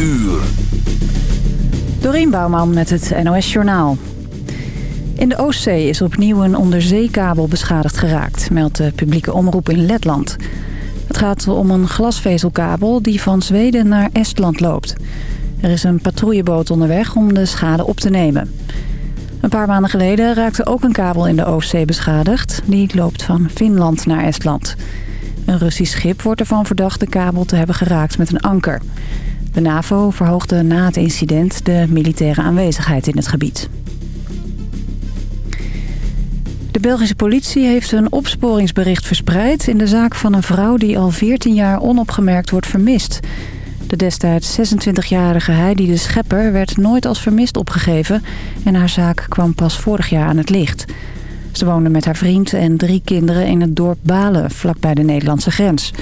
uur. Dorien Bouwman met het NOS Journaal. In de Oostzee is opnieuw een onderzeekabel beschadigd geraakt, meldt de publieke omroep in Letland. Het gaat om een glasvezelkabel die van Zweden naar Estland loopt. Er is een patrouilleboot onderweg om de schade op te nemen. Een paar maanden geleden raakte ook een kabel in de Oostzee beschadigd. Die loopt van Finland naar Estland. Een Russisch schip wordt ervan verdacht de kabel te hebben geraakt met een anker. De NAVO verhoogde na het incident de militaire aanwezigheid in het gebied. De Belgische politie heeft een opsporingsbericht verspreid... in de zaak van een vrouw die al 14 jaar onopgemerkt wordt vermist. De destijds 26-jarige Heidi de Schepper werd nooit als vermist opgegeven... en haar zaak kwam pas vorig jaar aan het licht. Ze woonde met haar vriend en drie kinderen in het dorp Balen... vlakbij de Nederlandse grens.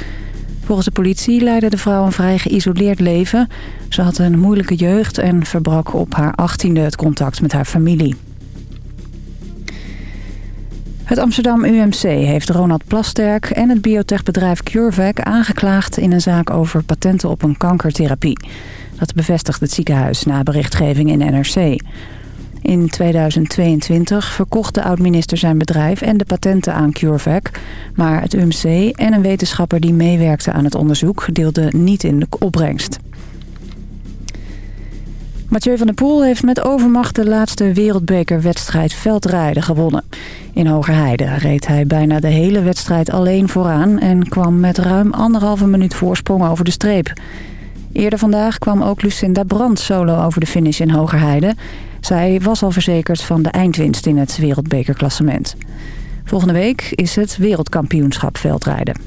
Volgens de politie leidde de vrouw een vrij geïsoleerd leven. Ze had een moeilijke jeugd en verbrak op haar 18e het contact met haar familie. Het Amsterdam UMC heeft Ronald Plasterk en het biotechbedrijf CureVac aangeklaagd in een zaak over patenten op een kankertherapie. Dat bevestigt het ziekenhuis na berichtgeving in NRC. In 2022 verkocht de oud-minister zijn bedrijf en de patenten aan CureVac. Maar het UMC en een wetenschapper die meewerkte aan het onderzoek deelden niet in de opbrengst. Mathieu van der Poel heeft met overmacht de laatste wereldbekerwedstrijd veldrijden gewonnen. In Hogerheide reed hij bijna de hele wedstrijd alleen vooraan... en kwam met ruim anderhalve minuut voorsprong over de streep. Eerder vandaag kwam ook Lucinda Brandt solo over de finish in Hogerheide. Zij was al verzekerd van de eindwinst in het wereldbekerklassement. Volgende week is het wereldkampioenschap veldrijden.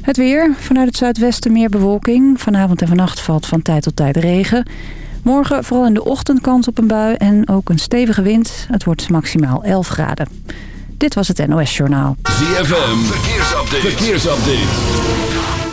Het weer. Vanuit het zuidwesten meer bewolking. Vanavond en vannacht valt van tijd tot tijd regen. Morgen vooral in de ochtend kans op een bui en ook een stevige wind. Het wordt maximaal 11 graden. Dit was het NOS Journaal. ZFM, verkeersupdate. verkeersupdate.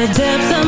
The depths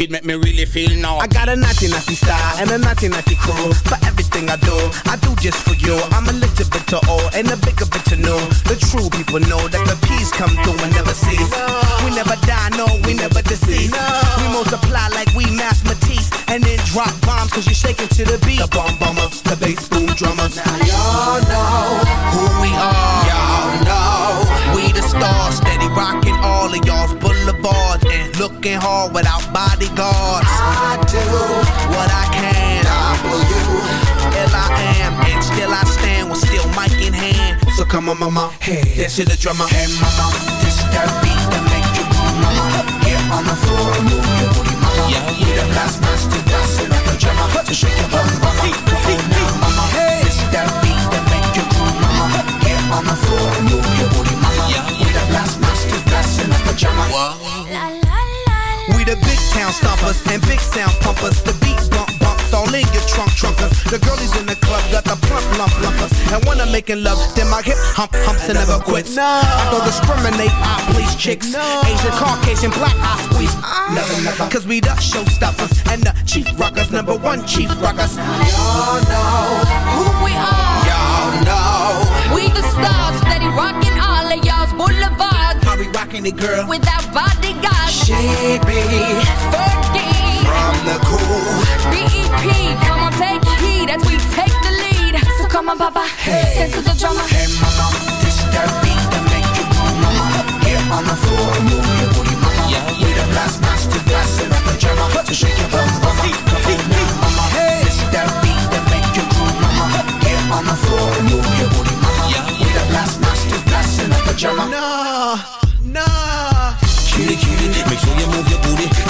your make me really feel naughty. I got a naughty naughty style and a naughty naughty crew. For everything I do, I do just for you. I'm a little bit to old and a bigger bit to know. The true people know that come on, mama, hey, dance to the drummer. Hey, mama, this that beat that make you move, mama. Get on the floor and move your booty, mama. Yeah, yeah. We the last masters dancing like a drummer. So shake your bum, mama. Come on now, mama. Hey, this that beat that make you move, mama. Get on the floor and move your booty, mama. Yeah, yeah. We the last masters dancing like a drummer. We the big town stompers and big sound pumpers. The beat bump bumps all in your trunk trunkers. The girlies in the club got the plump lump lumpers. And when I'm making love, then my hip hump humps and never quits. I don't discriminate, I please chicks. Asian, Caucasian, black, I squeeze. Never, never. Cause we the showstoppers and the chief rockers, number one chief rockers. Y'all know who we are. Y'all know We the stars, steady rocking all of y'all's boulevards. how we rocking it, girl. Without bodyguards, She be Fergie, from the cool. BEP. Come on, take heed as we take the lead. So come on, Papa, dance to the drummer. Hey mama, this that beat that make you move, mama. Get on the floor and move your booty, mama. We the blast masters, blasting up the drummer. So shake your bum, mama. Come on now, mama. This that beat that make you move, mama. Get on the floor and move your booty, mama. We the blast masters, blasting up the drummer. Nah, nah. Cutie, cutie, make sure you move your booty.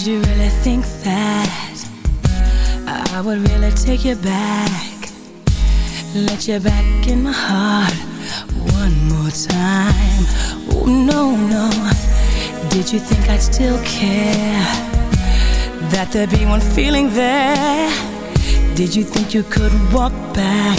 Did you really think that I would really take you back? Let you back in my heart one more time. Oh, no, no. Did you think I'd still care? That there'd be one feeling there? Did you think you could walk back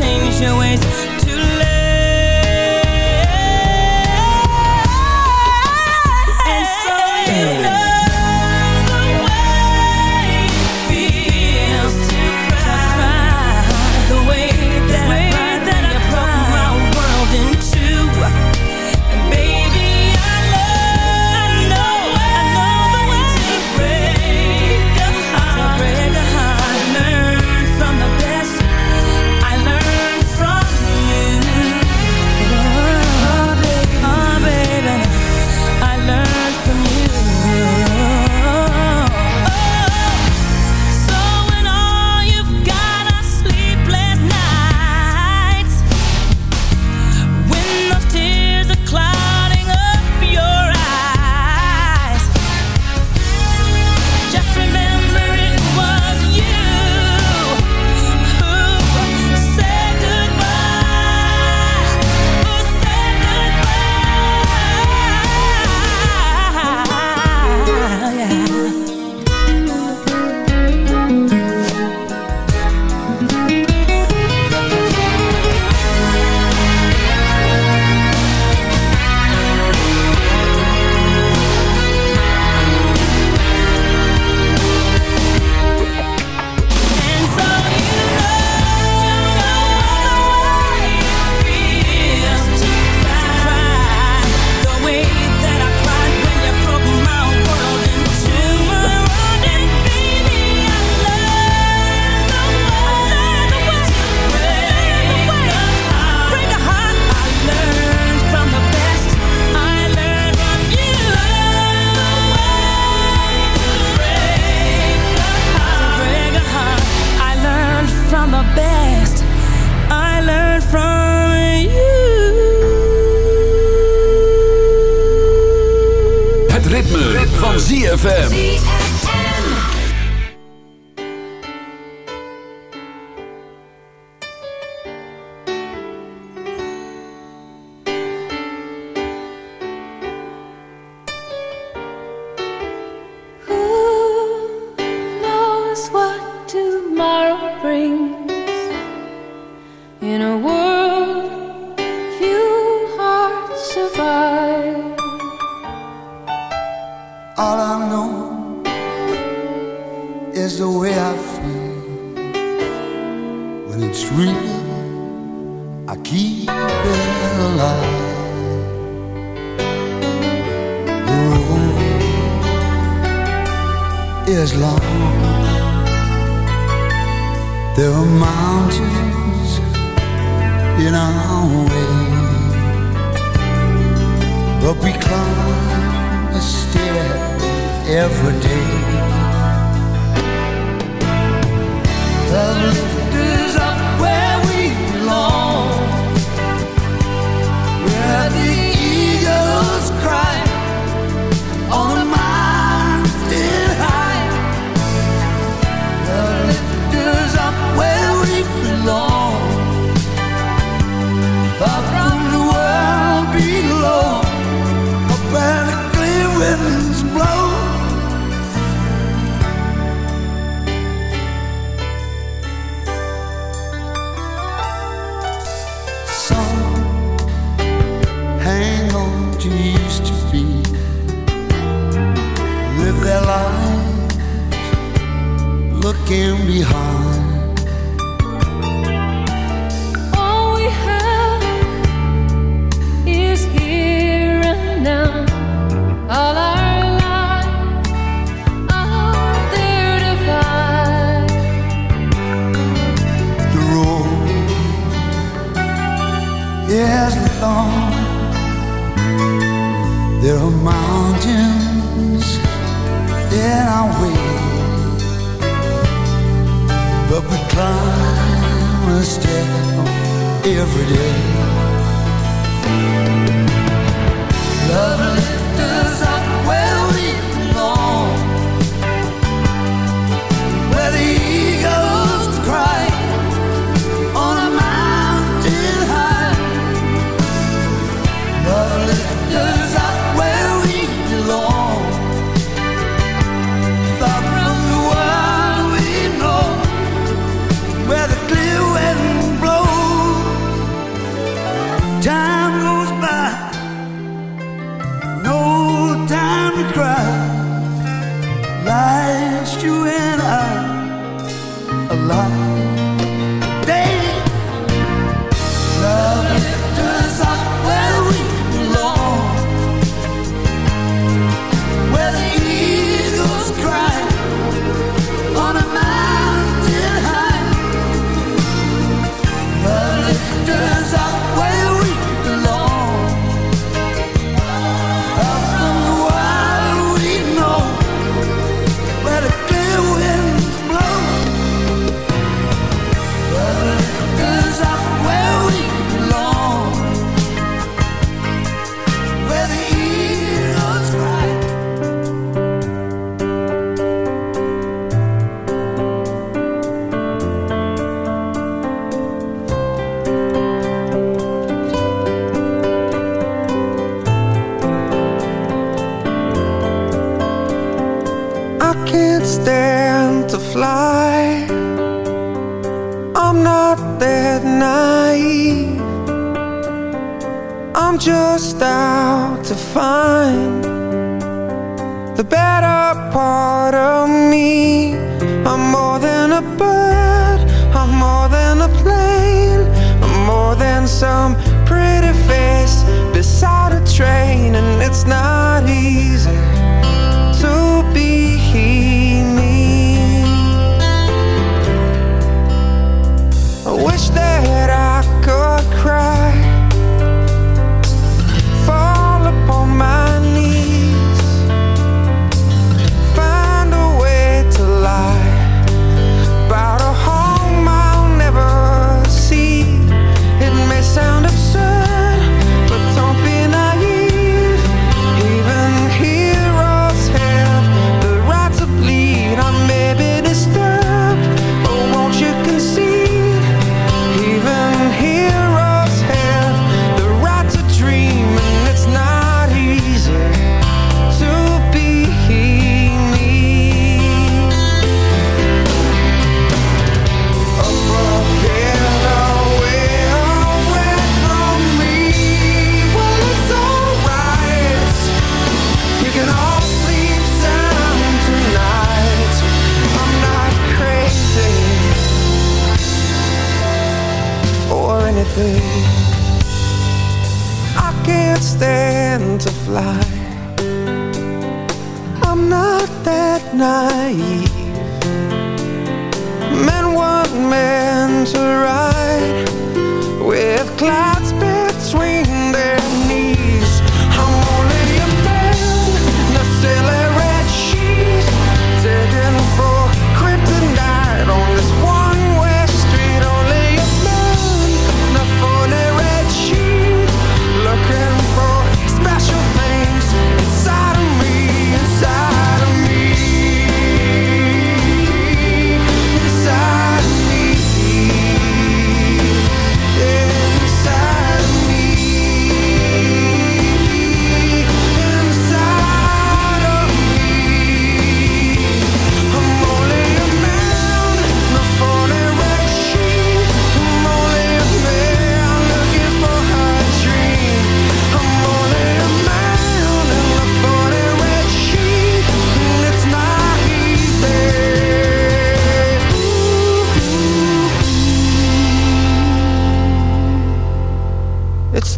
change your ways.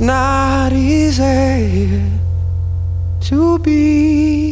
not easy to be.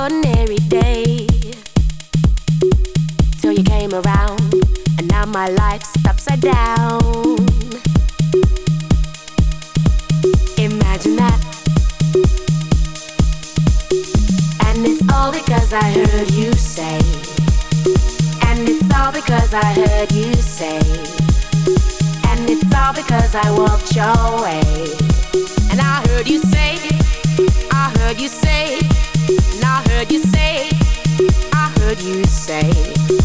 ordinary day till you came around, and now my life's upside down. Imagine that, and it's all because I heard you say, and it's all because I heard you say, and it's all because I walked your way, and I heard you say, I heard you say. I heard you say, I heard you say,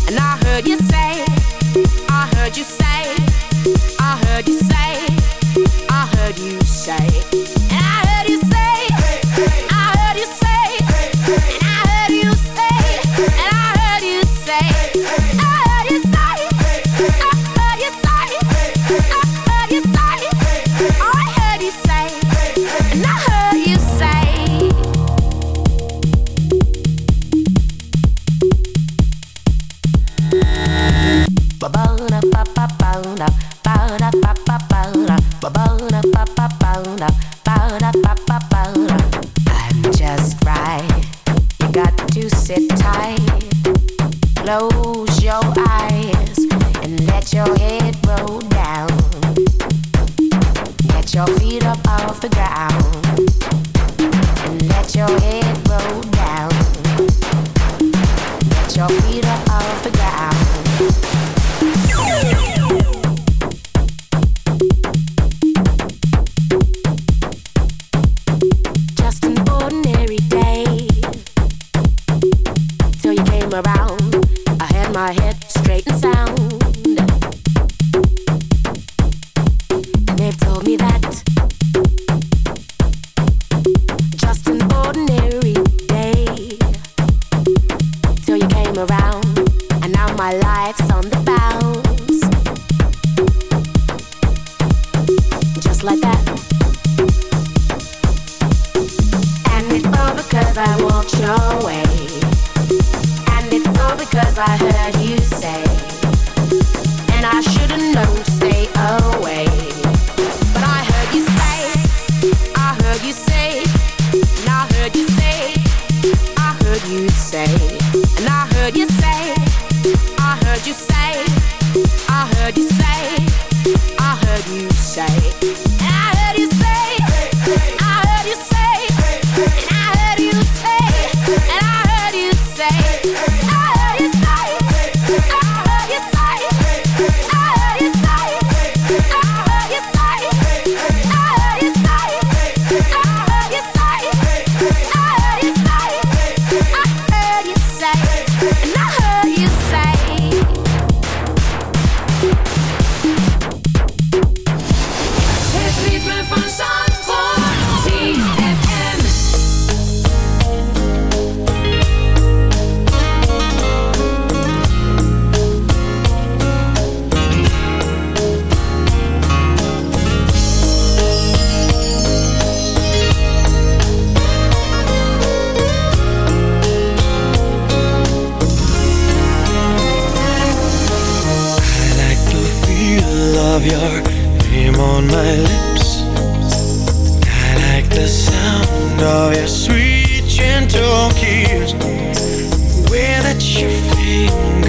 and I heard you say. they've told me that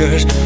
years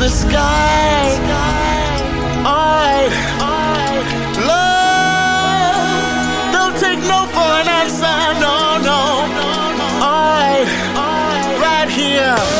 the sky. I, love. Don't take no for an answer. No, no. I, right here.